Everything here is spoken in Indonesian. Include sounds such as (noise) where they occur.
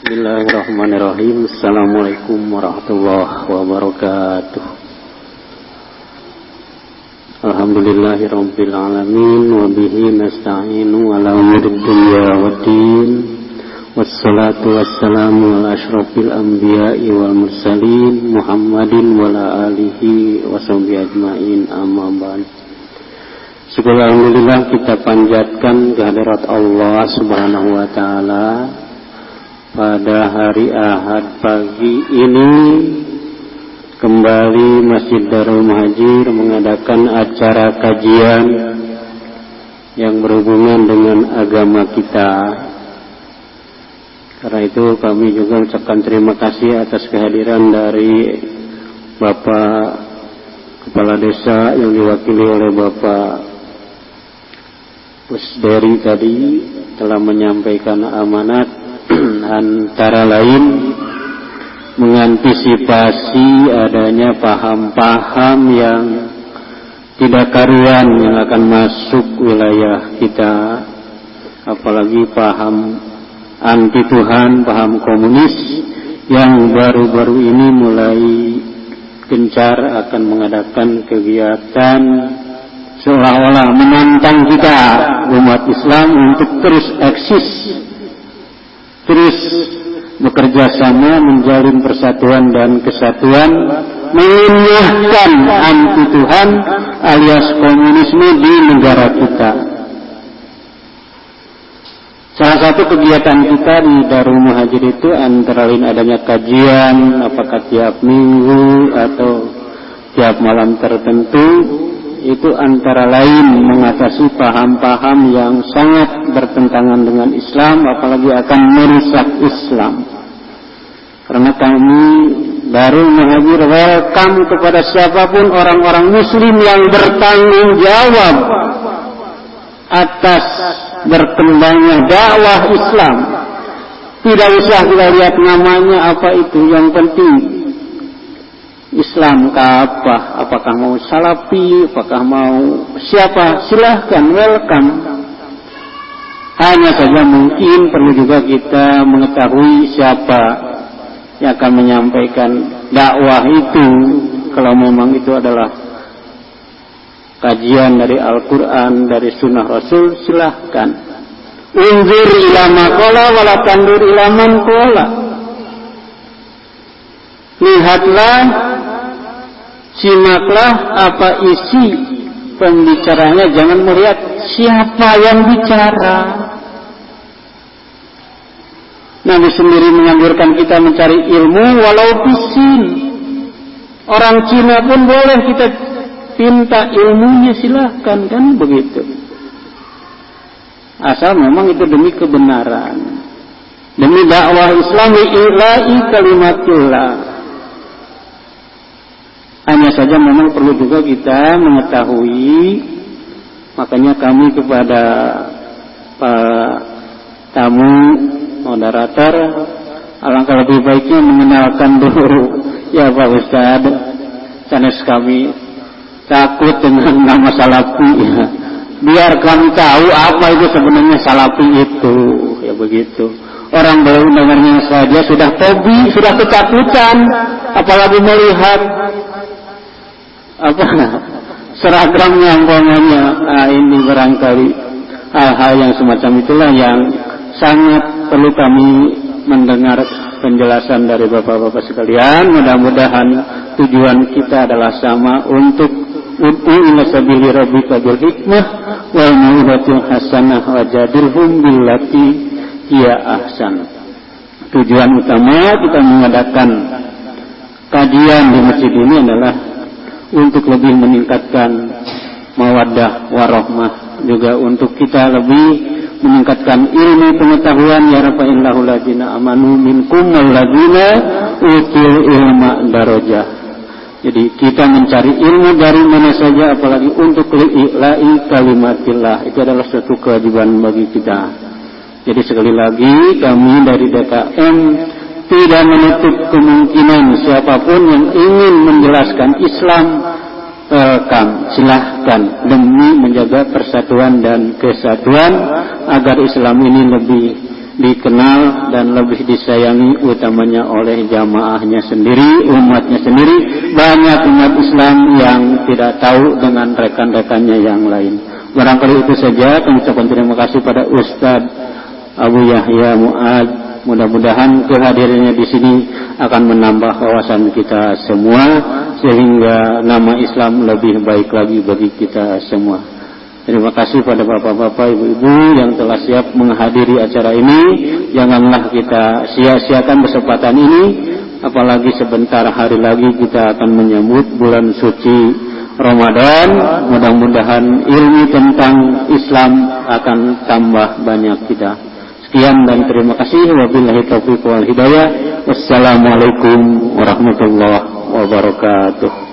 Bismillahirrahmanirrahim. Assalamualaikum warahmatullahi wabarakatuh. Alhamdulillahirabbil alamin wa bihi nasta'inu ala umuri dunya waddin. Wassalatu wassalamu ala asyrafil anbiya'i wal mursalin Muhammadin wa ala alihi wa sahbihi ajmain amma ba'd. Syukur Alhamdulillah kita panjatkan kehadirat Allah Subhanahu wa taala pada hari Ahad pagi ini kembali Masjid Darul Muhajir mengadakan acara kajian yang berhubungan dengan agama kita. Karena itu kami juga ucapkan terima kasih atas kehadiran dari Bapak Kepala Desa yang diwakili oleh Bapak Pusderi tadi telah menyampaikan amanat antara lain mengantisipasi adanya paham-paham yang tidak karuan yang akan masuk wilayah kita apalagi paham anti Tuhan, paham komunis yang baru-baru ini mulai gencar akan mengadakan kegiatan seolah-olah menantang kita umat Islam untuk terus eksis terus bekerja sama menjalin persatuan dan kesatuan mengingatkan anti Tuhan alias komunisme di negara kita. Salah satu kegiatan kita di Darul Muhajir itu antara lain adanya kajian apakah tiap minggu atau tiap malam tertentu itu antara lain mengatasi paham-paham yang sangat bertentangan dengan Islam apalagi akan merusak Islam. Karena kami baru muhajir welcome kepada siapa pun orang-orang muslim yang bertanggung jawab atas berkembangnya dakwah Islam. Tidak usah kita lihat namanya apa itu yang penting Islam ke apa? Apakah mau salafi? Apakah mau siapa? Silahkan, welcome. Hanya saja mungkin perlu juga kita mengetahui siapa yang akan menyampaikan dakwah itu. Kalau memang itu adalah kajian dari Al-Quran, dari Sunnah Rasul, silahkan. Unzur ilama kola, wala tandur ilaman kola. Lihatlah simaklah apa isi pembicaranya. Jangan melihat siapa yang bicara. Nabi sendiri menganjurkan kita mencari ilmu walau bisin orang Cina pun boleh kita pinta ilmunya silahkan. Kan begitu. Asal memang itu demi kebenaran. Demi dakwah Islam ilahi kalimatillah saja memang perlu juga kita mengetahui makanya kami kepada Pak tamu moderator alangkah lebih baiknya mengenalkan dulu. (laughs) Ya Pak Ustad sanes kami takut dengan nama salafi. Ya. (laughs) biar kami tahu apa itu sebenarnya salafi itu. Ya begitu. Orang baru dengarnya saja sudah tobi sudah ketakutan. Apalagi melihat apa? Seragamnya umpamanya. Nah, ini barangkali hal-hal yang semacam itulah yang sangat perlu kami mendengar penjelasan dari bapak-bapak sekalian. Mudah-mudahan tujuan kita adalah sama untuk ud'u ila sabili rabbika hikmah wal mau'izatil hasanah wa jadilhum billati hiya ahsan. Tujuan utama kita mengadakan kajian di masjid ini adalah untuk lebih meningkatkan mawaddah warahmah juga untuk kita lebih meningkatkan ilmu pengetahuan ya rafa'illahu ladina amanu minkum ladina utul ilma darajah. Jadi kita mencari ilmu dari mana saja apalagi untuk li'ila'i kalimatillah. Itu adalah suatu kewajiban bagi kita. Jadi sekali lagi kami dari DKM tidak menutup kemungkinan siapa pun yang ingin menjelaskan Islam welcome, silahkan demi menjaga persatuan dan kesatuan agar Islam ini lebih dikenal dan lebih disayangi utamanya oleh jamaahnya sendiri, umatnya sendiri. Banyak umat Islam yang tidak tahu dengan rekan-rekannya yang lain. Barangkali itu saja kami ucapkan terima kasih pada Ustadz Abu Yahya Muad. Mudah-mudahan kehadirannya di sini akan menambah wawasan kita semua sehingga nama Islam lebih baik lagi bagi kita semua. Terima kasih pada bapak-bapak, ibu-ibu yang telah siap menghadiri acara ini. Janganlah kita sia-siakan kesempatan ini, apalagi sebentar hari lagi kita akan menyambut bulan suci Ramadan. Mudah-mudahan ilmu tentang Islam akan tambah banyak kita. Sekian dan terima kasih. Wabillahi taufiq wal hidayah. Wassalamualaikum warahmatullahi wabarakatuh.